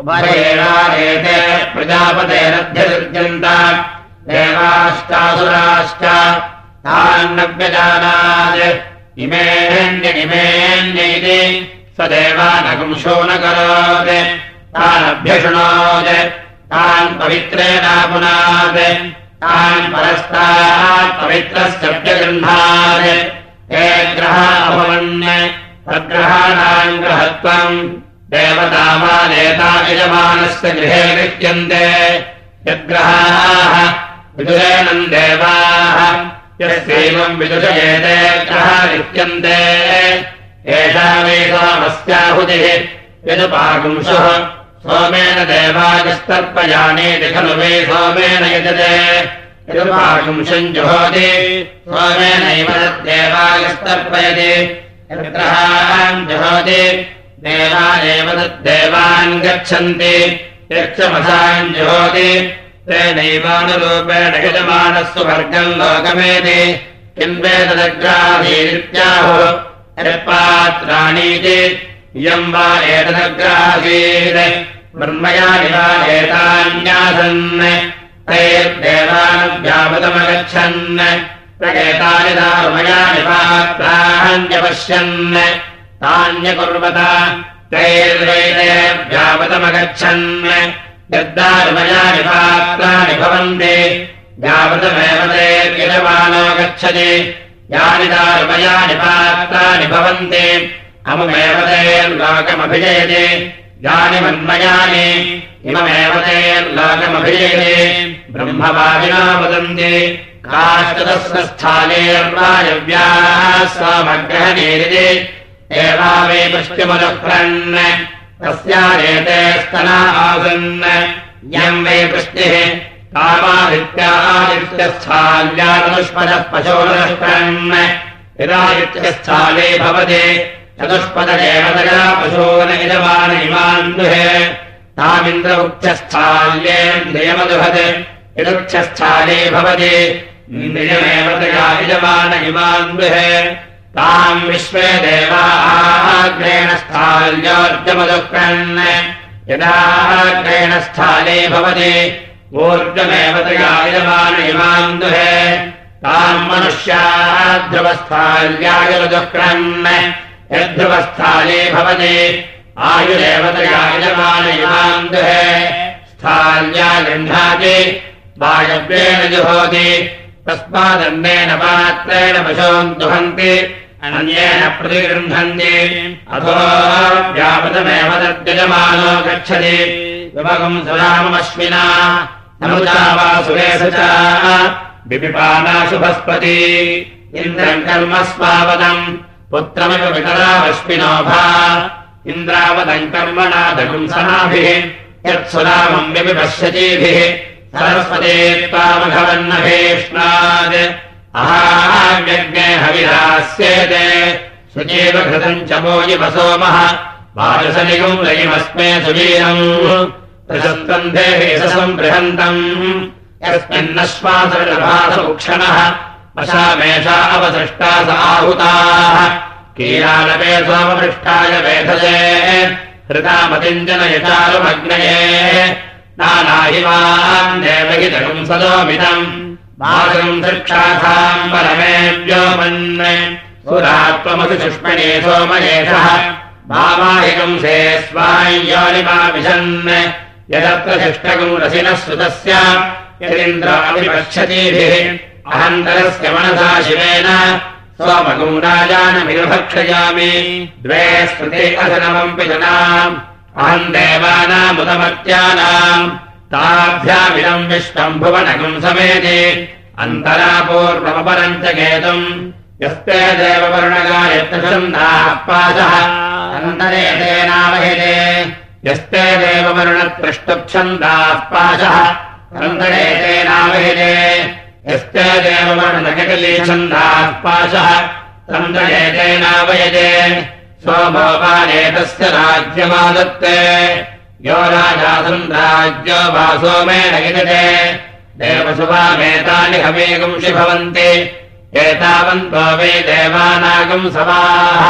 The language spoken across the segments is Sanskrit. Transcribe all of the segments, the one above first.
उभरेणानेते प्रजापतेरभ्यसृज्यन्त देवाश्चासुराश्च तान्नव्यजानात् इमेऽन्यनिमेऽन्य इति स देवानगुंशो न करोत् तानभ्यशृणोत् तान् पवित्रेणापुनात् तान् परस्तात् पवित्रस्यभ्यगृह्णात् हे तद्ग्रहाणाम् ग्रहत्वम् देवतामानेता यजमानस्य गृहे गृह्यन्ते यद्ग्रहाः विदुरेणम् देवाः। यस्यैवम् विदुषयेते ग्रहा गृह्यन्ते एषा वेदामस्याहुतिः यजुपागुंशुः सोमेन देवागस्तर्पयानेति खलु वे सोमेन यजते। यजुपागुंशम् जुहोति, सोमेनैव तद्देवागस्तर्पयति यद्ग्रहान् जुहोति देवानेव तद्देवान् गच्छन्ति यक्षमसान् जुहोति तेनैवानुरूपेण यजमानस्व वर्गम् लोकमेति किम् वेदग्राधीत्याहुः यत्पात्राणीति इयम् वा एतदग्रासीत् ब्रह्मयानि वा एतान्यासन् तैर्देवानव्यापदमगच्छन् प्रकेतानि दारुमयानि पात्राण्यपश्यन् तान्यकुर्वत। तैर्वैदेव्यापदमगच्छन् यद्दारुमयानि पात्राणि भवन्ति यावतमेव ते गच्छति यानि दारुमयानि पात्राणि भवन्ति अमुमेव तेर्लोकमभिजयति यानि मन्मयानि इममेव तेर्लोकमभिजयति ब्रह्मवादिना वदन्ति काष्ठदस्वस्थानेर्वायव्याः स्वामग्रहणेरिति एवा वे तस्यारेते स्तना आसन्। यम् वे पृष्टिः पशोदुष्कन् यदादित्यस्थाले भवति चतुष्पददेवतया पशोन यजमान इमान् दुहे। तामिन्द्रवृक्षस्थाल्येन्द्रियमदुहत् यदुक्षस्थाले भवति इन्द्रियमेव तया यजमान इमान् दुहे ताम् विश्वे देवाग्रेण स्थाल्योर्जमदुःखन् यदाग्रेण स्थाले भवति ऊर्जमेव तया यजमान इमान् दुहे। ताम् मनुष्याः ध्रुवस्थाल्यायुर्दुःखन् यद्ध्रुवस्थाले भवति आयुरेवतया यजमान इमान् दुहे। स्थाल्या गृह्णाति वायव्येन जुहोति तस्मादन्नेन पात्रेण पशून् दुहन्ति अन्येन प्रतिगृह्णन्ति। अथो तद्यजमानो गच्छति। विभगम् सुराममश्विना नमुचा वा सुरेश च विपिपाना शुभस्पति। इन्द्रम् कर्म स्वावदम् पुत्रमिव वितरामश्विनोभा इन्द्रावदम् कर्मणा दगुंसनाभिः यत्सुरामम् विपिपश्यतीभिः सरस्वते त्वामघवन्नभीष्णात्। अहाव्यज्ञे हविरास्येते शुचेव घृतम् च मोयिव सोमः वारसनिगम् रयिमस्मे सुवीरम्। प्रशस्कन्धे हेससम् बृहन्तम् यस्मिन्नश्वासविलभासमुक्षणः अशामेषा अवसृष्टा स आहुताः। कीरालपे सोमपृष्ठाय वेधसे। हृतामतिम् जनयचारुमग्नये नानाहिमान् देवहितकम् सदोमितम् मातरम् दृक्षाथाम् परमे व्योमन् पुरात्वमसि सुष्मणे सोमयेषः भावाहिकम् से स्वायोनिमाविशन् यदत्र शिष्टकम् रसिनः सुतस्य। यदिन्द्राभिपक्षतीभिः अहन्तरस्य मनसा शिवेन। सोमकम् राजानमिरुभक्षयामि द्वे स्मृते अधनमम् पितनाम् अहम् देवानामुदमत्यानाम् ताभ्यामिदम् विश्वम् भुवनकम् समेति अन्तरापूर्वमपरम् च केतुम् यस्ते देववर्णगायत्नः पादः अन्तरे तेनावहिते। यस्ते देववर्णत्पृष्टुच्छन्दाः पाशः अन्तरे तेनावहिते। यस्ते देववर्णकटलीछन्दाः पाशः तन्तरे तेनावयते सोमोपानेतस्य राज्यमादत्ते यो राजासम् राज्यो वा सोमेण यजते देवसुभामेतानि हवेगुंसि भवन्ति एतावन्तो वै देवानागम् सवाः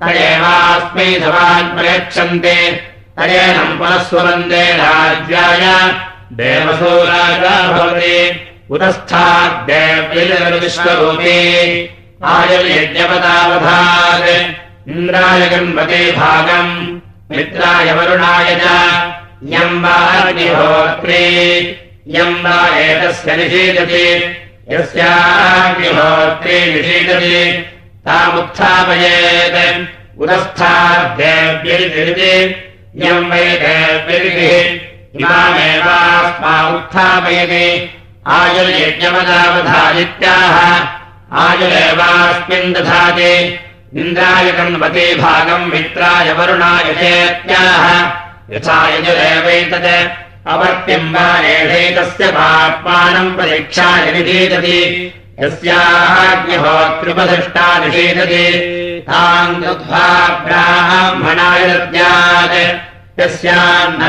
तदेवास्मै धवान् प्रयच्छन्ति। तदेनम् पुनः राज्याय देवसो राजा भवति। आयुर्यज्ञपदावधात् इन्द्राय गण्पते भागम् मित्राय वरुणाय च यम् वा एतस्य निषेधति यस्याग्निहोत्रे निषेधति तामुत्थापयेत् यम् वै देव्यरिः इमामेवास्मा उत्थापयति आयुर्यज्ञपदावधादित्याह आयुरेवास्मिन् दधाति इन्द्राय कण्वते भागम् मित्राय वरुणाय चेत्याह। यथा यजुरेवैतत् अवर्त्यम् वा एषैतस्य पाप्मानम् परीक्षाय निषेधति ताम् दृध्वा ब्राह्मणाय दद्यात्। यस्यान्नग्यात्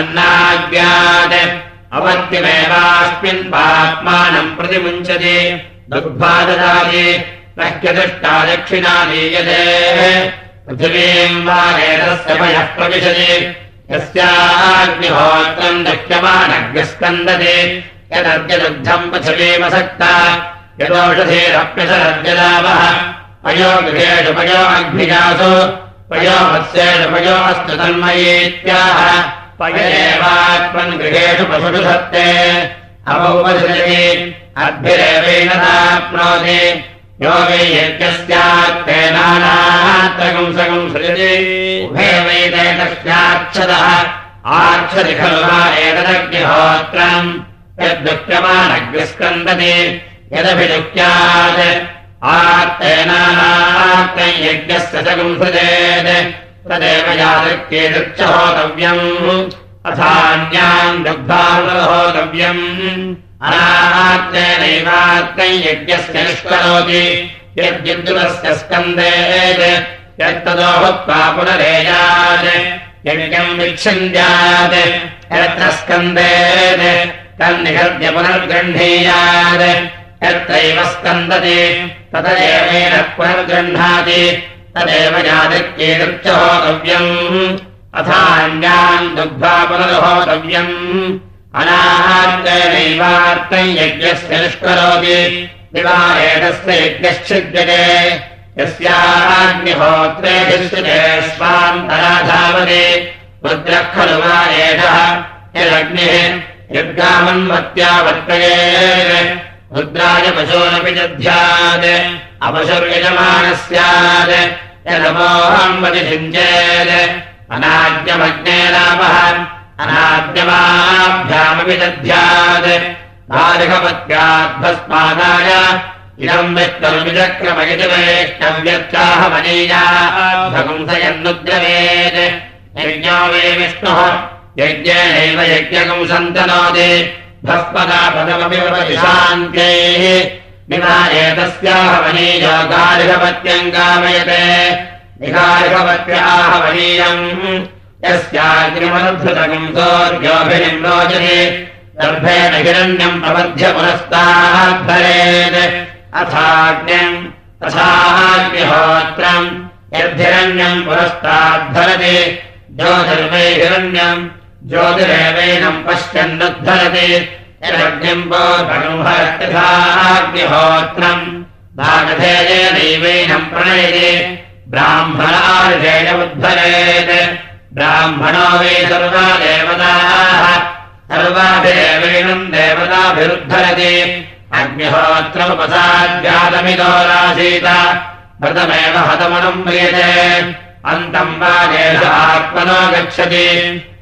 अवर्त्यमेवास्मिन् पाप्मानम् प्रतिमुञ्चति। दुग्भा ददाति नह्यदृष्टा दक्षिणा दीयते पृथिवीम् वा एतस्य पयः प्रविशति। यस्याग्निहोत्रम् दह्यमानग्रस्कन्दते यदद्यदुग्धम् पृथिवीमसक्ता। यदौषधेरप्यसरद्यदावः पयो गृहेषु पयो अग्निजासु पयो मत्स्येषु पयो अस्तु तन्मयीत्याह। पय एवात्मन् गृहेषु पशुषु सत्ते अवौपसृजति अद्भिरेवेण नाप्नोति यो वै यज्ञस्यात्तेनात्रकम् सकम् सृजति उभे वै तस्याक्षदः आक्षति खलु वा एतदग्निहोत्रम्। यद्विक्यमानग्निस्कन्दति यदभिदुक्यात् आत्तेनात्रम् यज्ञस्य सकम् सृजेत् तदेव होतव्यम्। अथान्याम् दुग्धाहोतव्यम् अनात्रेणैवात्रै यज्ञस्य निष्करोति यद्युद्युतस्य स्कन्देत् यत्तदो भुक्त्वा पुनरेयात्। यज्ञम् विच्छिन्द्यात्। यत्र स्कन्देत् तन्निहत्य पुनर्गृह्णीयात्। यत्रैव स्कन्दति। तदेवेन पुनर्गृह्णाति। तदेव होतव्यम् अथान्यान् दुग्धा पुनर्होतव्यम् अनाहार्तेनैवार्तम् यज्ञस्य निष्करोति। दिवारेणस्य यज्ञश्चिद्यते। यस्याग्निहोत्रेभिश्चिते स्वान्तराधावति। रुद्रः खलु वा एषः? यदग्निः यद्गामन्वत्या वर्तये रुद्राय पशोरपि दध्यात् अपशुर्यजमानः स्यात् यदमोहम् वतिषिञ्चेत् अनाद्यमग्ने लाभः अनाद्यमाभ्यामपि दध्यात् बालिकपत्याद्भस्मादाय इदम् वित्तर्विचक्रमयति वैष्णव्यत्याहमनीयाभगुंसयन्नुद्रवेत् यज्ञो वे विष्णुः यज्ञेनैव यज्ञकम् सन्तनोति। भस्मदापदमपि शान्त्यैः निवारेतस्याह मनीयो गालिकपत्यम् कामयते। निगालिकपत्याह मनीयम् यस्याग्निमनुधृतकम् सोऽर्घ्योभिनिम् रोचते। दर्भेण हिरण्यम् प्रबध्य पुरस्ताद्धरेत् अथाग्न्यम् तथाग्निहोत्रम् यद्धिरण्यम् पुरस्ताद्धरति ज्योतिर्वै हिरण्यम् ज्योतिरेवैनम् पश्यन्नुद्धरति। यदग्निम् भागधेयेनैवैनम् प्रणयति। उद्धरेत् ब्राह्मणो वै सर्वा देवताः। सर्वाभिरेवेणम् देवताभिरुद्धरति। अग्निहोत्रमुपसाद्यातमिदोरासीत व्रतमेव हतमनम् म्रियते। अन्तम् वा एष आत्मनो गच्छति।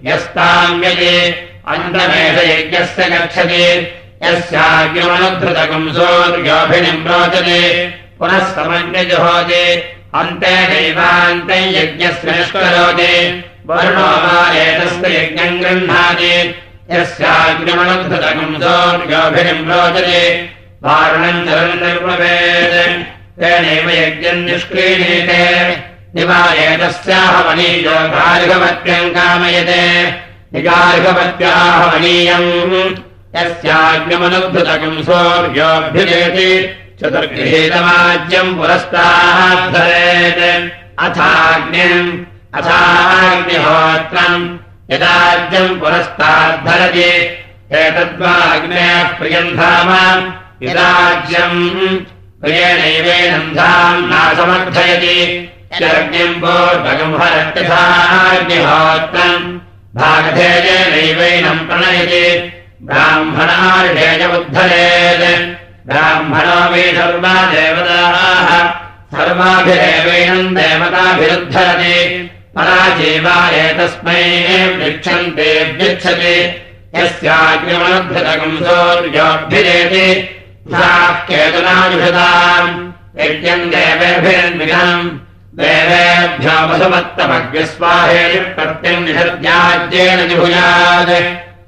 यस्ताम्यति। अन्तमेष यज्ञस्य गच्छति। यस्याग्निमनुधृतकम् सूर्योभिनिम् रोचते पुनः समन्यजुहोति। अन्ते नैवान्ते यज्ञस्य निष्करोति वर्णो वा एतस्य यज्ञम् गृह्णाति। यस्याग्निमनुधृतकम् सूर्योभिनिम् रोचते। वारुणम् जलम् निर्मवेत् तेनैव यज्ञम् निष्क्रीणीते। निवारेतस्याह मनीयो गार्हवत्यम् कामयते। निगार्हवत्याह मनीयम् यस्याग्निमनुधृतकम् सूर्योऽभ्युजेति चतुर्गृहीतमाज्यम् पुरस्ताः धरेत्। अथाग्निम् अथाग्निहोत्रम् यदाज्यम् पुरस्ताद्धरति एतद्वाग्नेः भागधेयेनैवैनम् प्रणयति ब्राह्मणार्ढेयमुद्धरेत् ब्राह्मणो मे सर्वा देवताः सर्वाभिरेवैनम् देवताभिरुद्धरति पराजीवा एतस्मै वृक्षन्ते व्यच्छति यस्याग्निमनद्धतकम् सौर्योऽभिरेति केतुनायुषताम् यज्ञम् देवेभिरन्विधम् देवेभ्यो वसुमत्तमग्निस्वाहेति प्रत्यम् निषद्याज्येन जिभुयात्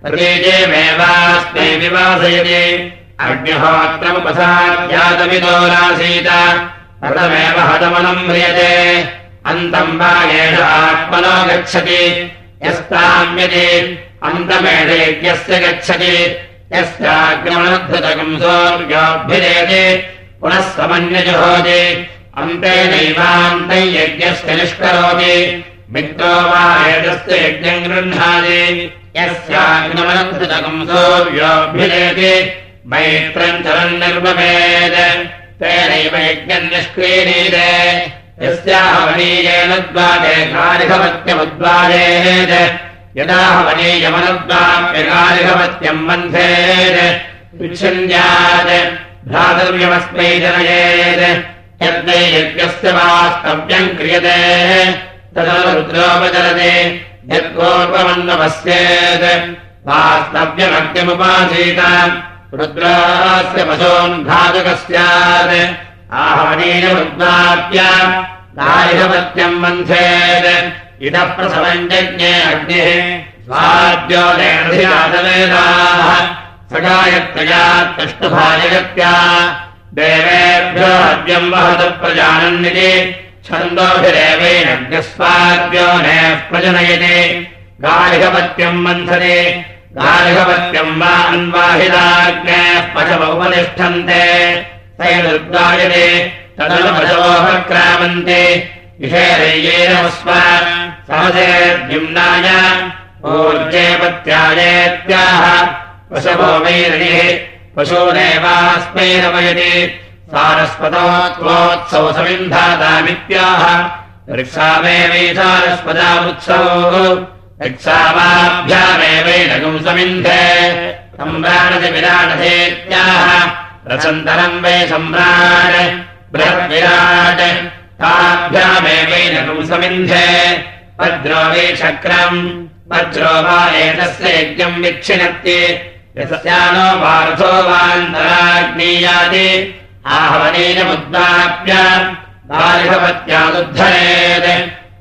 प्रतीजेमेवास्मै विवासयति। अग्निहोत्रमुपसाध्यातमिदोरासीत रथमेव हतमनम् म्रियते अन्तम् वा एष आत्मनो गच्छति। यस्ताम्यति। अन्तमेषयज्ञस्य गच्छति। यस्याग्रमणद्धतकम् सौर्योऽभिरेति पुनः समन्यजुहोति अन्ते नैवान्तै यज्ञस्य निष्करोति। मित्रो वा एतस्य यज्ञम् गृह्णाति। यस्याग्नमनद्धतकम् सौर्योऽभिरेति मैत्रम् चरम् निर्ममेत् तेनैव यज्ञम् निष्क्रीणीते यस्याः वनीयेन द्वारे कारिकवत्यमुद्वारेत् यदा वनीयमनुद्वाप्यकारिकवत्यम् बन्धेत् विच्छिन्द्यात् भ्रातव्यमस्मै जनयेत् यद्वै यज्ञस्य वास्तव्यम् क्रियते। तदा यत्पूर्वमन्वपश्येत् वास्तव्यमग्निमुपासीत। रुद्रास्य पशोन्घातुकः स्यात् आहवनीयमुद्वाप्य दारिहपत्यम् बन्धेत् इतः प्रसवम् यज्ञे अग्निः स्वाद्योदेधाः सगायत्रया तष्टुभाजगत्या देवेभ्यो हव्यम् वहतु प्रजानन्निति। छन्दोभिरेवैनग्निस्वाद्यो ने प्रजनयति। गार्हपत्यम् बन्धते गार्हपत्यम् वा अन्वाहिताग्नेः पशव उपतिष्ठन्ते तैर्गायते तदनुपशवोपक्रामन्ते विषेरय्येनस्व सहसेद्युम्नाय ऊर्जे पत्यायेत्याह पशवो वैरणिः पशूनेवास्मै रमयति सारस्वतो त्वोत्सौ समिन्धातामित्याह ऋक्षामेवैसारस्वतामुत्सौ ऋक्षामाभ्यामेवैनगुम् समिन्धे सम्राणति विराटधेत्याह रसन्तरम् वै सम्राट् बृहद्विराट् समिन्धे वज्रो वै शक्रम् वज्रो वा एतस्य यज्ञम् यस्यानो वार्थो वान्तराग्नीयाति आहवनीयमुद्वाप्य बालिहवत्यादुद्धरेत्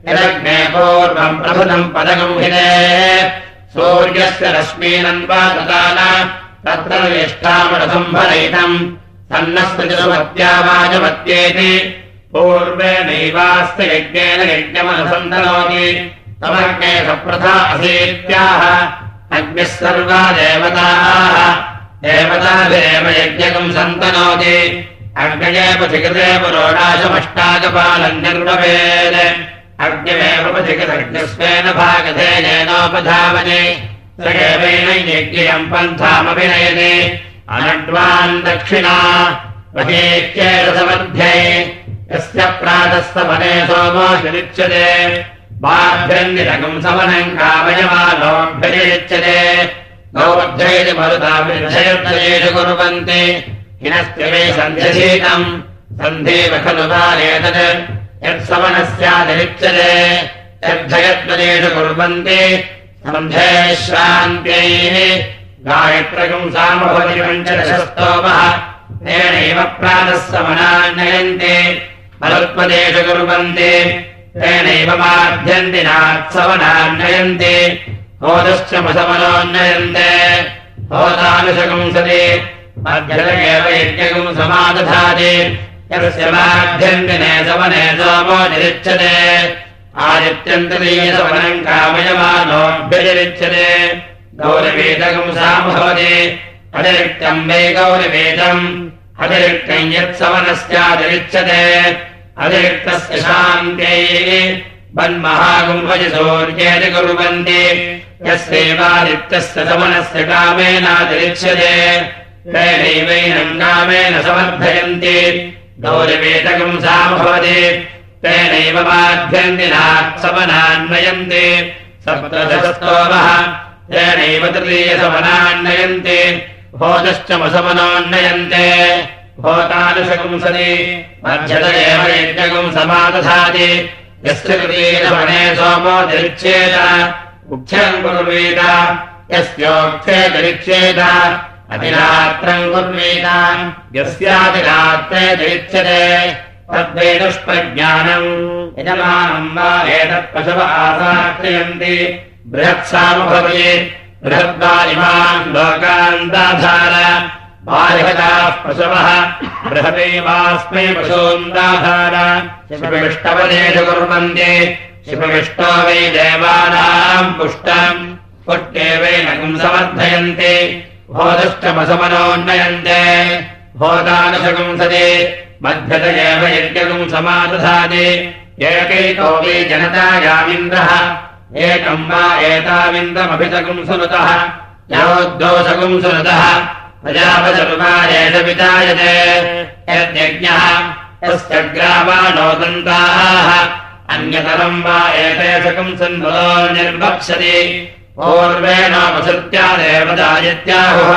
यदग्ने पूर्वम् प्रभुतम् पदगम् हिने सूर्यस्य रश्मीनन्वा ददान तत्र ज्येष्ठामणसम्भरयितम् सन्नस्मृतिसुमत्यावाजमत्येति पूर्वेणैवास्य यज्ञेन यज्ञमनुसन्दनोति। तमग्ने सप्रथा असीत्याह। अग्निः सर्वा देवताः। देवताभिरेव यज्ञकम् सन्तनोति। अग्नये पथिकृते पुरोडाशमष्टाकपालम् निर्ववेत् अग्निमेव पथिकृतग्निस्वेन भागधेनेनोपधावने एवेन यज्ञयम् पन्थामभिनयते अनड्वान् दक्षिणा वहेत्येरसमध्ये यस्य प्रातः सवने सोमो निरुच्यते बाभ्यन्निरगम् सवनम् कामयमानोऽभ्यरिच्यते गौभ्यैति मरुताभिर्धयर्धयेषु कुर्वन्ति। हिनस्य मे सन्ध्यशीतम्। सन्धेव खलु बालेतत्। यत्सवनस्यातिरिच्यते यद्धयत्वदेषु कुर्वन्ति पञ्चदशस्तोमः तेनैव प्रातः समनान्नयन्ति मरुत्वदेषु कुर्वन्ति। तेनैव माध्यन्ति नात्सवनान्नयन्ति होदश्च मसमनोन्नयन्ते होदानुशकम् सति मध्यलगेव यज्ञकम् समादधाति यस्य माध्यन्ति ने सवने सोमो निरिच्यते आदित्यन्तरीयसवनम् कामयमानोऽभ्यजरिच्यते गौरवेदकम् सामभवति। अतिरिक्तम् वै गौरवेदम्। अतिरिक्तम् यत्सवनस्यातिरिच्यते अतिरिक्तस्य शान्त्यै वन्महागुम्भजि सूर्येति कुर्वन्ति। यस्यैवादित्यस्य समनस्य कामेनातिरिच्यते तेनैवैनम् कामेन समर्थयन्ति। गौरवेतकम् सा भवति तेनैव माध्यन्तिना समनान्वयन्ति सप्तदशस्तोमः। तेनैव तृतीयसमनान्नयन्ति भोजश्च मसमनोन्नयन्ते भोतानुशकुंसति मध्यत एव यज्ञकम् समादधाति यस्य तृतीयसमने सोमो दरिच्येत मुख्यम् कुर्वीत। यस्योक्थे दरिच्येत अतिरात्रम् कुर्वीत। यस्यातिरात्रे दरिच्यते तद्वैदुष्प्रज्ञानम् यजमानम् वा एतत्पशव आसाक्रियन्ति बृहत्सामभवति बृहद्वा इमान् लोकान्दाधार। बालिहताः पशवः बृहदैवास्मै पशून्दाधार। शिवविष्टपदेषु कुर्वन्ति शिवविष्टो वै देवानाम् पुष्टम्। पुष्टे वै नगम् समर्थयन्ति। भोदष्टमसमनोन्नयन्ते भोदानुशकुंसति मध्यत एव यज्ञकम् समादधाति। एकैको वै जनतायामिन्द्रः एकम् वा एताविन्दमभितकुम् सुनुतः। योद्दोषकुम् सुनुतः। प्रजापचरुमारेष विचायते यद्यज्ञः यस्य ग्रामाणोदन्ताः अन्यतरम् वा एतेषकम् सन्वलो निर्वक्षति पूर्वेणोपसृत्या देवदायत्याहुः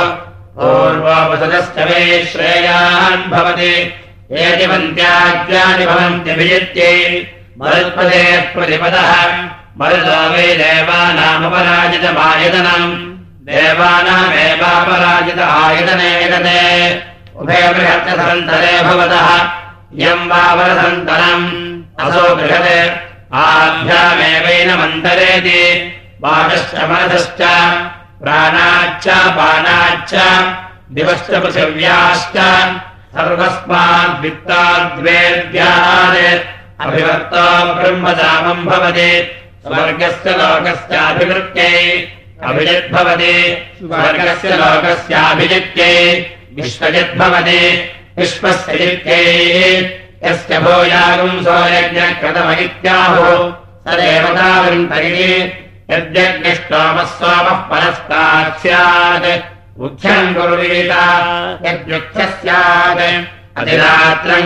पूर्वोपसदश्च वै श्रेयान् भवति एतिवन्त्याज्ञानि भवन्त्यभिजित्यै मरुत्पदे प्रतिपदः। मरुतो वै देवानामपराजितमायतनम् देवानामेवापराजित आयतने गते उभयबृहत्सन्तरे भवतः इयम् वावरसन्तरम् असो बृहत्। आभ्यामेवैनमन्तरेति। मनसश्च। प्राणाच्च पानाच्च दिवश्च पृथिव्याश्च सर्वस्माद्वित्ताद्वेद्यात् अभिवर्तो ब्रह्मदामम् भवति। स्वर्गस्य लोकस्याभिवृत्त्यै अभिजिद्भवति। स्वर्गस्य लोकस्याभिजित्यै विश्वजिद्भवति। विश्वस्य जित्यै यस्य भूयागुम् सोयज्ञकृतम इत्याहुः स देवतावृन्तरिः यद्यज्ञष्टोमः सोमः परस्तात् स्यात्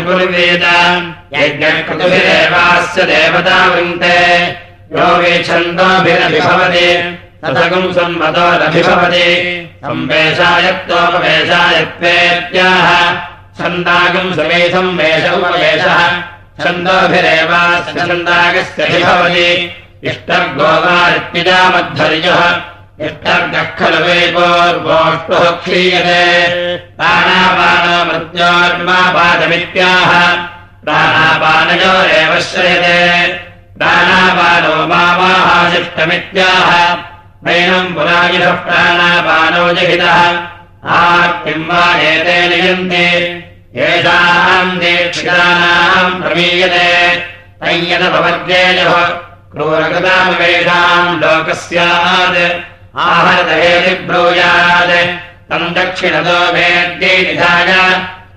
कुर्वीत यज्ञकृतुभिरेवास्य देवता वृन्ते। यो वेच्छन्दोभिरभिभवति तथगुम् संवदोरभिभवति संवेशायत्तोपवेशायत्वेत्याह। छन्दागम् समे संवेश उपवेशः। छन्दोभिरेवास्य छन्दागस्य भिभवति इष्टर्गोवार्पिजामद्धर्यः इष्टर्गः खलु वेपोर्वोष्टुः क्षीयते प्राणापानो मृत्योर्मापादमित्याह प्राणापानयोरेव श्रयते। प्राणापानो मामाहाशिष्टमित्याह नैनम् पुराजितः प्राणापानो जहितः। आर्तिम् वा एते नियन्ते? येषाम् दीक्षितानाम् प्रमीयते। तय्यतपवर्गेजः क्रूरकृतामवेषाम् लोकस्यात् आहरदहेति ब्रूयात् तम् दक्षिणतो वेद्यै निधाय।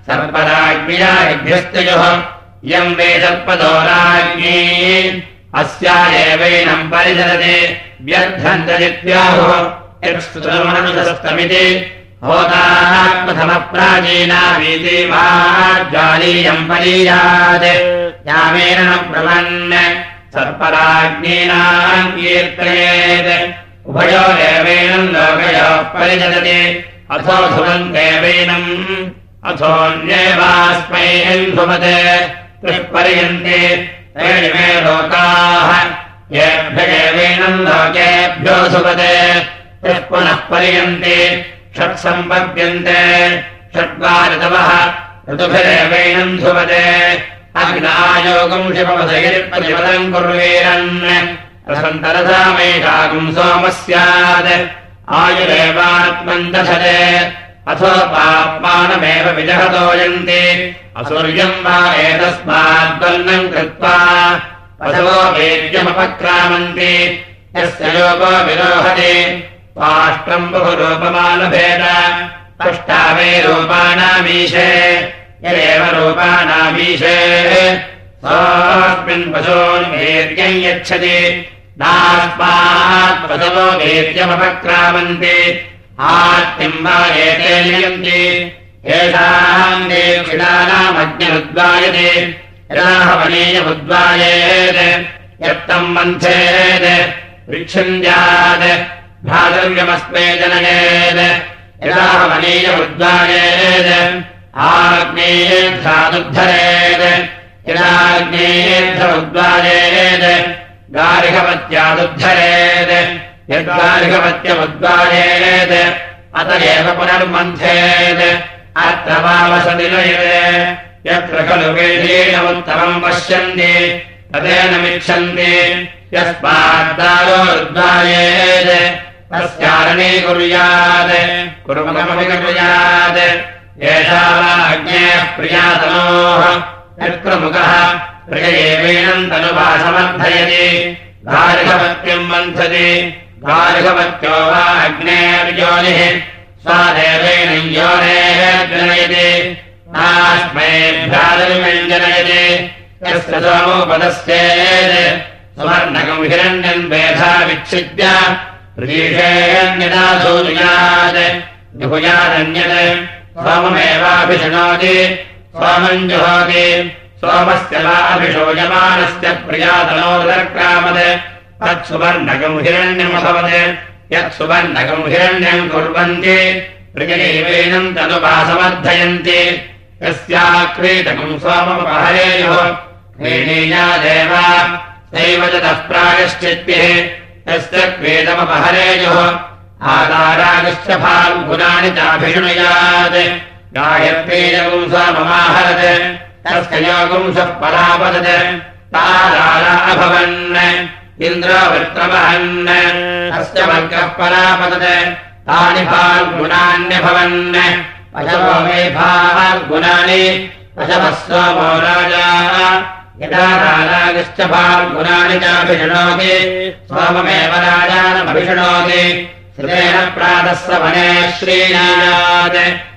सर्पराज्ञया हिभ्यस्तयोः इयम् वे सर्पतो राज्ञी। अस्या एवैनम् परिचरति। व्यर्थन्तजित्याहुः यत्स्तुतमनुसस्तमिति। होतात्मथमप्राचीना वीतिमाज्वालीयम् परीयात्। यामेन ब्रवन् सर्पराज्ञीनाम् कीर्तयेत् उभयो देवैनम् लोकयोः अथो देवैनम् अथोऽन्येवास्मै ध्रुवते त्रिः पर्यन्ते त्रीणि मे लोकाः। येभ्य देवैनम् लोकेभ्यो सुपते त्रिः पुनः पर्यन्ते षट्सम्पद्यन्ते। षड्वा ऋतवः ऋतुभिरेवैनम् ध्रुवते। अग्नायोगम् शिवमसगिरिप्रतिपदम् कुर्वीरन् रसन्तरसामेषागुम् सोमः स्यात् आयुरेवात्मम् दशते अथो पाप्मानमेव विजहतोयन्ति असुर्यम् वा एतस्माद्वर्णम् कृत्वा पशवो वेद्यमपक्रामन्ति। यस्य योगो विरोहति। पाष्ट्रम् बहुरूपमालभेद अष्टावे रूपाणामीशे। यदेव रूपाणामीशे। सोऽस्मिन् पशून् वीर्यम् यच्छति आत्तिम् वा एते नियन्ति। येषाम् दीक्षिणानामज्ञमुद्वायते यदाहवनीयमुद्वायेत्। यत्तम् मन्थेत्। विच्छिन्द्यात्। भ्रातव्यमस्मे जनयेत् यदाहवनीयमुद्वायेत्। आग्नेयेद्धादुद्धरेत् यदाग्नेयेद्धमुद्वायेत् गार्हवत्यादुद्धरेत्। यद्गार्हवत्यमुद्वायेत् अत एव पुनर्मन्थेत्। अत्र वावसति लयते। यत्र खलु वेदीनमुत्तमम् पश्यन्ति तदेनमिच्छन्ति यस्माद्दारोद्वायेत् तस्यारणी कुर्यात्। कुर्मकमपि कुर्यात् एषा वा अज्ञेयः प्रियातनोः यत्प्रमुखः। प्रियैवेणम् तनुवा समर्थयति गार्हवत्यम् मन्थति गार्हवत्यो वा अग्नेर्योनिः सा देवेन योनेः जनयति। नास्मैभ्यादविव्यञ्जनयति यस्य सोमोपदस्येत्। सुवर्णकम् हिरण्यम् वेधा विच्छिद्य। प्रतीषेऽन्यदासूनुयात् जुहुयादन्यत् सोममेवाभिशृणोति। सोमम् जुहोति सोमस्य वा अभिषोजमानस्य प्रियातनोदर्क्रामत् तत्सुवर्णकम् हिरण्यमभवत् यत्सुवर्णकम् हिरण्यम् कुर्वन्ति सोमपहरेयुः क्रीणीयादेव सैव ततः प्रायश्चित्तिः। यस्य क्रीडमपहरेयुः आदारागश्च फाल्गुणानि चाभिषुणुयात्। गायत्रीयगुम् सोममाहरत् योगुंसः परापदत्। ताराला अभवन्। इन्द्रवृत्रवहन् तस्य वर्गः परापदत्। तानि फाल्गुणान्यभवन् पशवो मे फाल्गुणानि पशवः सोमो राजा। यदा राजागश्च फाल्गुणानि चाभिषणोति सोममेव श्रुतेन प्रातः सवने श्रीनायात् दग्धा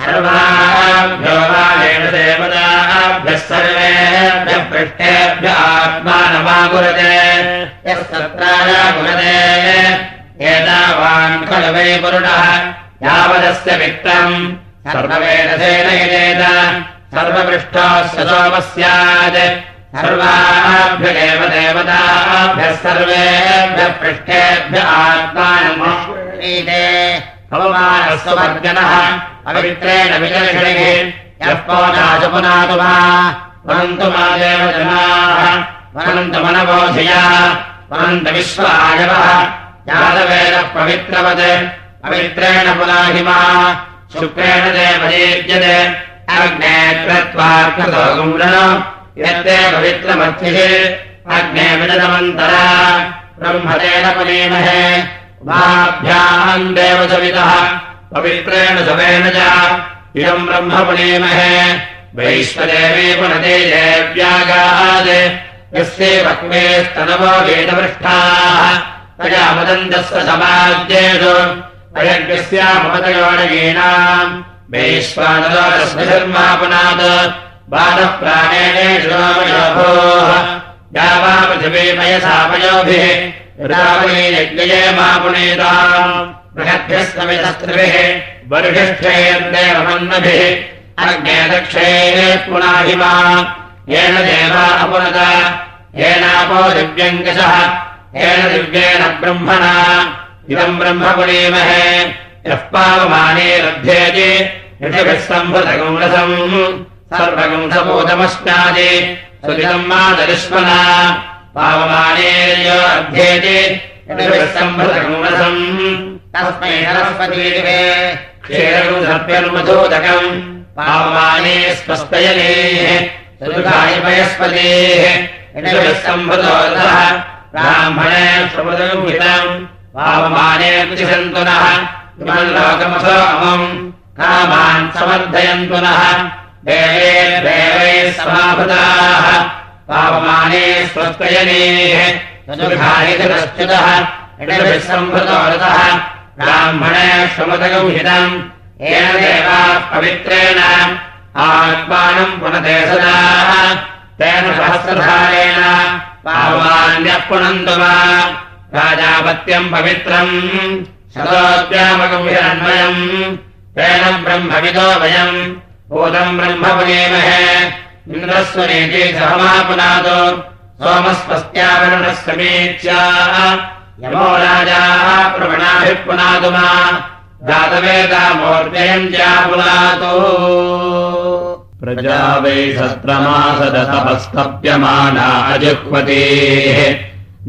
सर्वाभ्यो वालेण देवताभ्यः सर्वेभ्यः पृष्ठेभ्य आत्मानमाकुरते। यः सत्रायाकुरते एतावान् खलु वै पुरुणः यावदस्य वित्तम् सर्ववेदसेन यजेत सर्वपृष्ठस्य सोमः स्यात्। सर्वाभ्यगेव देवताभ्यः सर्वेभ्यः पृष्ठेभ्य आत्मानमीते भवमानस्ववर्जनः पवित्रेण विजर्षणिः यः पोदाच पुनातु वा वनन्तु मा देवजनाः वनन्तु मनबोधया वनन्त विश्वायवः यादवेदः पवित्रवत्। पवित्रेण पुनाहिमा। शुक्रेण यत्ते पवित्रमर्थिः अग्ने विदमन्तरा ब्रह्मतेन पुनीमहे उभाभ्याम् देवसवितः पवित्रेण शवेन च। इदम् ब्रह्म पुनीमहे वैश्वदेवी देव्यागात्। यस्य वक्मेस्तनवो वेदपृष्ठाः। तया वदन्तस्य समाज्येषु अयज्ञस्यामपतयोडगीणाम् वैश्वानरोरस्मधर्मापुनात् बालः प्राणेनेषोमयोभोः या वा पृथिवीमयसामयोभिः। रावणे यज्ञये मा बृहद्भ्यः समितस्त्रिभिः वरिष्ठेर्देवमन्नभिः अग्ने दक्षे पुनाहिमा। येन देवा अपुनत येनापो दिव्यङ्कशः येन दिव्येन ब्रह्मणा। इदम् ब्रह्म पुनीमहे यः पावमाने लभ्येति ऋषिभिः सम्भृतगम् रसम्। सर्वगुंसभूतमश्नादि मादरिष्मना पावमानेर्यो सम्भृतगम् रसम् तस्मै पावमाने सुदुखाय ऋषिभिः सम्भृतो ब्राह्मणे सन्तु नः इमम् लोकमथो अमुम्। कामान् समर्थयन्तु नः। देवे देवैः समाभृताः पवित्रेण आत्मानम् पुनते सदाः। तेन सहस्रधारेण पावान्यः पुनन्तु वा। राजापत्यम् पवित्रम् शतोद्यामगम्भिरन्वयम् तेन ब्रह्मविदो वयम् भूतम् ब्रह्म पुनेमहे इन्द्रस्वनेति सहमापुनादो सोमस्वस्त्यावरुणः समीच्या यमो राजाः प्रवणाभिः पुनातु मा जातवेदामोर्जयम् चापुनातो प्रजा वै सत्रमासदतपस्तप्यमाना अजुह्वतेः।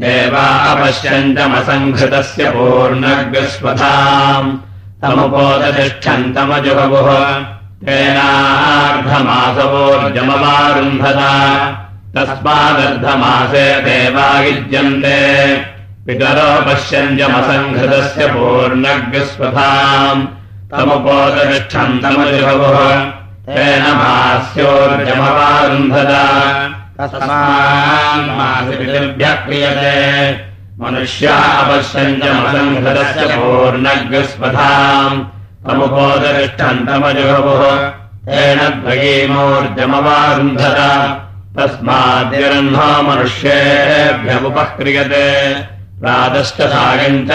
देवा अपश्यन्तमसङ्घृतस्य पूर्णग्स्वथाम् तमुपोदतिष्ठन्तमजुहवुः तेनार्धमासवोर्जमवारुन्धता तस्मादर्धमासे देवा युज्यन्ते पितरो पश्यञ्जमसङ्घृतस्य पूर्णग्स्वथाम् तमुपोदतिष्ठन्तमजुहवुः तेन मास्योर्जमवारुन्धता तस्मान्मासिभ्यः क्रियते। मनुष्या अपश्यञ्जमसङ्घृतस्य पूर्णग्स्वथाम् तमुपोदतिष्ठन्तमजुहवुः तेन द्वयीमोर्जमवारुन्धता तस्माद्यरह्नो मनुष्येभ्यमुपक्रियते प्रातश्च सागम् च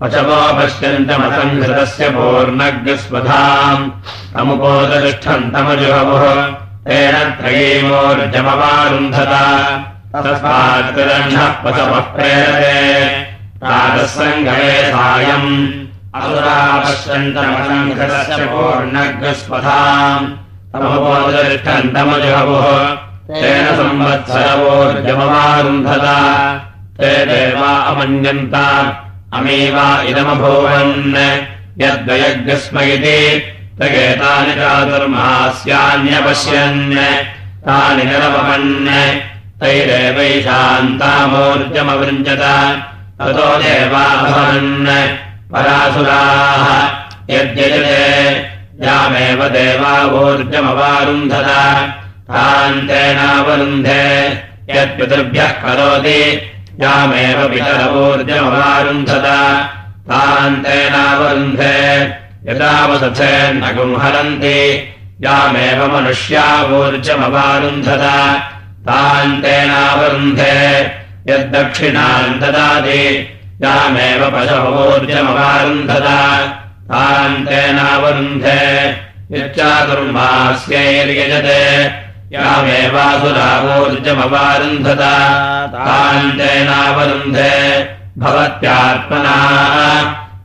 पशवो पश्यन्तमसङ्घृतस्य पूर्णग्स्वधाम् तमुपोदतिष्ठन्तमजुहवुः तेन त्रयीमोर्जमवारुन्धता तस्मात्तिरह्नः पशवः प्रेरते। प्रातः सङ्घवे सायम् असुरा पश्यन्तमसङ्घृतस्य पूर्णग्स्वधाम् तमुपोदतिष्ठन्तमजुहवुः तेन संवत्सरवोर्जमवारुन्धता। ते देवा अमन्यन्त। अमीवा इदमभूवन्। यद्वयज्ञस्म इति तगेतानि चातुर्मास्यान्यपश्यन्। तानि निरपपन् तैरेवैशान्तामोर्जमवृञ्जत ततो देवाभवन् परासुराः। यद्यजते यामेव देवावोर्जमवारुन्धत। तान्तेनावरुन्धे यत्पितृभ्यः करोति यामेव पितरवोर्जमवारुन्धत। तान्तेनावरुन्धे यदावसथेन्न गुंहरन्ति यामेव मनुष्यावोर्जमवारुन्धत। तान्तेनावरुन्धे यद्दक्षिणाम् ददाति यामेव पशवोर्जमवारुन्धत तान्तेनावरुन्धे यच्चातुर्मास्यैर्यजते यामेवासुरावोर्जमवारुन्धत तान्तेनावरुन्धे भवत्यात्मना।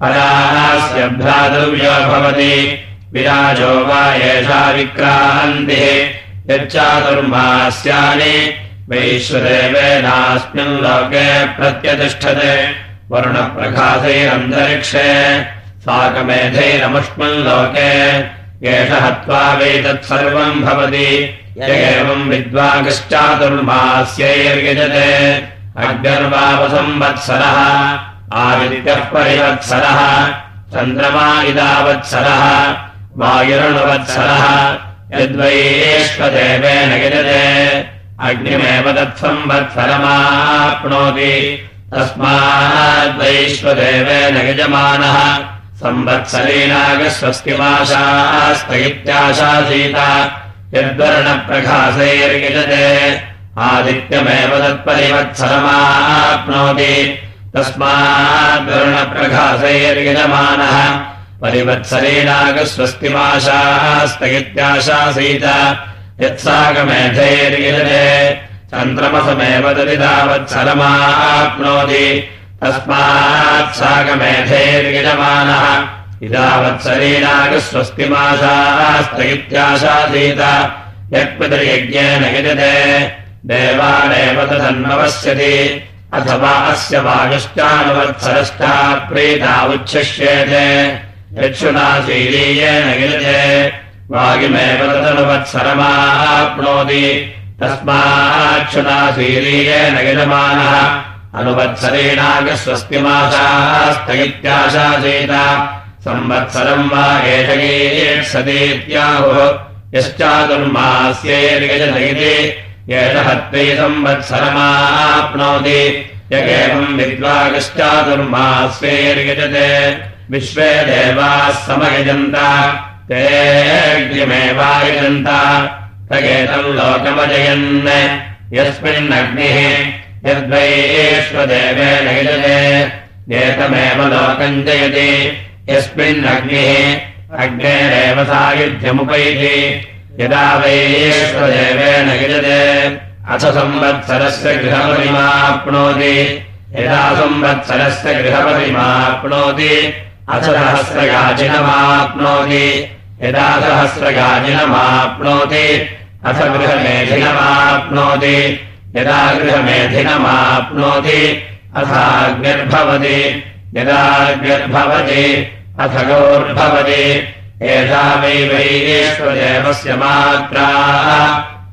परास्य भ्रातृव्यो भवति। विराजो वा एषा विक्रान्तिः। यच्चातुर्मास्यानि। वैश्वदेवेनास्मिन् लोके प्रत्यतिष्ठते वरुणप्रकाशैरन्तरिक्षे साकमेधैरमुष्मन् लोके एष हत्वा वेतत्सर्वम् भवति। य एवम् विद्वागश्चातुर्मास्यैर्यजते अग्निर्वावसंवत्सरः आदित्यः परिवत्सरः चन्द्रमा इदावत्सरः वायुरणुवत्सरः यद्वैश्वदेवेन यजते। अग्निमेव तत्संवत्सरमाप्नोति तस्माद्वैश्वदेवेन यजमानः। संवत्सरेणागस्वस्तिमाशास्तयित्याशासीत यद्वर्णप्रघासैर्यजते। आदित्यमेव तत्परिवत्सरमाप्नोति। तस्माद्वर्णप्रघासैर्यजमानः। परिवत्सरेणागस्वस्तिमाशास्तयित्याशासीत यत्सागमेधैर्यजते। चन्द्रमसमेव ददितावत्सरमाप्नोति तस्मात् सागमेधैर्यजमानः। इदावत्सरीणागस्वस्तिमाशास्तगित्याशासीत यत्पितर्यज्ञेन यजते। देवानेव तदन्वपश्यति अथवा अस्य वायुश्चानुवत्सरश्चाप्रीता उच्छिष्येते। यक्षुणाशीलीयेन यजते। वायुमेव तदनुवत्सरमाप्नोति तस्माच्छुनाशीलीयेन यजमानः। अनुवत्सरेणागस्वस्ति मासास्त इत्याशासेत संवत्सरम् वा एषगेत्सदेत्याहुः। यश्चातुर्मास्यैर्यजते एष हत्वे संवत्सरमाप्नोति। य एवम् विद्वागश्चातुर्मास्यैर्यजते विश्वे देवाः समयजन्त। तेऽग्निमेवायजन्त तगेतम् लोकमजयन् यस्मिन्नग्निः यद्वैश्वदेवेन यजते एतमेव लोकम् जयति। यस्मिन्नग्निः अग्नेरेव सायुध्यमुपैति। यदा वैश्वदेवेन यजते अथ संवत्सरस्य गृहपरिमाप्नोति। यदा संवत्सरस्य गृहपरिमाप्नोति अथ सहस्रगाजिनमाप्नोति। यदा सहस्रगाजिनमाप्नोति अथ गृहमेधिनमाप्नोति। यदा गृहमेधिनमाप्नोति अथाग्निर्भवति। यदाग्निर्भवति अथ गौर्भवति एषा वै वैश्वदेवस्य मात्रा।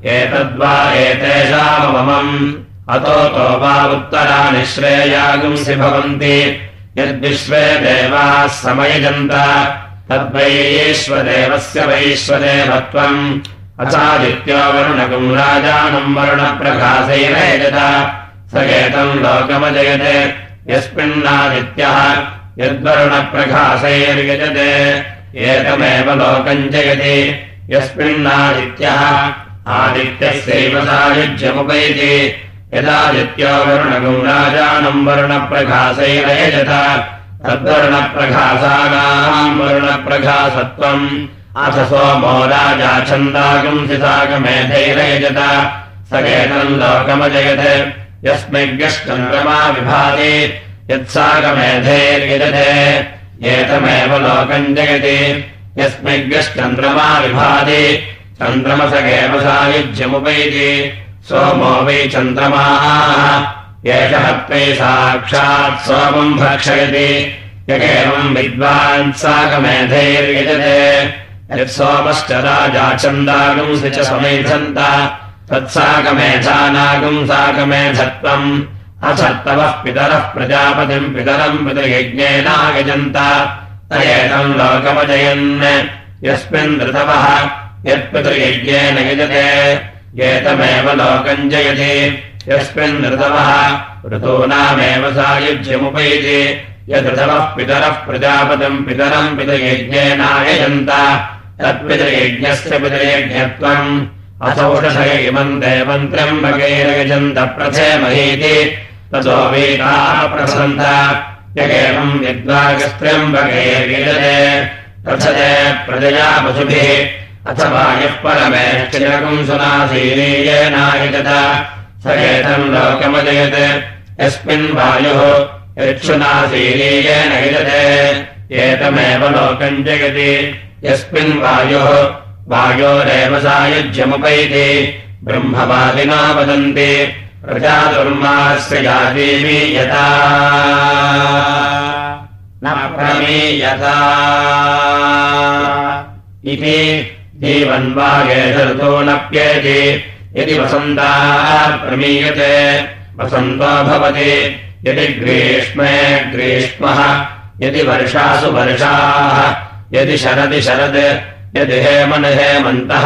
एतद्वा एतेषाममम् अतो वा उत्तराणि श्रेयागुंसि भवन्ति। यद्विश्वे देवाः समयजन्त तद्वैश्वदेवस्य वैश्वदेवत्वम् अचादित्यो वरुणकम् राजानम् वरुणप्रकाशैरेजत स एतम् लोकमजयते। यस्मिन्नादित्यः यद्वरुणप्रकाशैर्यजते एकमेव लोकम् जयति। यस्मिन्नादित्यः आदित्यस्यैव सायुज्यमुपैति। यदादित्यो वरुणकम् राजानम् वरुणप्रकाशैरयजत तद्वरुणप्रकाशानाम् वरुणप्रकाशत्वम् अथ सोमो राजा छन्दागुंसि सागमेधैरयजत स एतम् लोकमजयत्। यस्मैग्यश्चन्द्रमा विभाति। यत्सागमेधैर्यजते एतमेव लोकम् जयति यस्मैग्यश्चन्द्रमा विभाति। चन्द्रमसगेव सायुज्यमुपैति। सोमो वै चन्द्रमाः। एष हत्वै साक्षात् सोमम् भक्षयति। यगेवम् विद्वान् साकमेधैर्यजते यत्सोमश्च राजा छन्दागुंसि च समेधन्त तत्साकमेधानागुम् साकमेधत्वम् अथर्तवः पितरः प्रजापतिम् पितरम् पितृयज्ञेनागजन्त तयेतम् लोकमजयन्। यस्मिन् ऋतवः यत्पितृयज्ञेन यजते। एतमेव लोकम् जयति। यस्मिन् ऋतवः ऋतूनामेव सायुज्यमुपैति। यदृतवः पितरः प्रजापतिम् पितरम् पितृयज्ञेनायजन्त तत्पितृयज्ञस्य पितृयज्ञत्वम् अथौषधय इमम् देवम् त्र्यम्बकैरयजन्त प्रथेमहीति ततो वीताः प्रसन्त। यगेवम् विद्वागस्त्र्यम्बकैर्यजते प्रथते प्रजया पशुभिः। अथवा यः परमेष्टिजकम् सुनासीरीयेनायजत स एतम् लोकमजयत्। यस्मिन् वायुः यक्षुनासीरीयेन यजते। एतमेव लोकम् जगति यस्मिन् वायुः वायोरेव सायुज्यमुपैति। ब्रह्मवादिना वदन्ति प्रजादुर्मास्य यथा न प्रमीयता। इति ऋतो नप्येति यदि वसन्ताः प्रमीयते वसन्तो भवति यदि ग्रीष्मे ग्रीष्मः यदि वर्षासु वर्षाः यदि शरदि शरद् यदि हेमन् हेमन्तः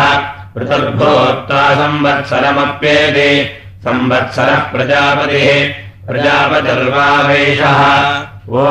ऋतुर्भोक्ता संवत्सरमप्येति संवत्सरः प्रजापतिः प्रजापतिर्वावेशः। ओ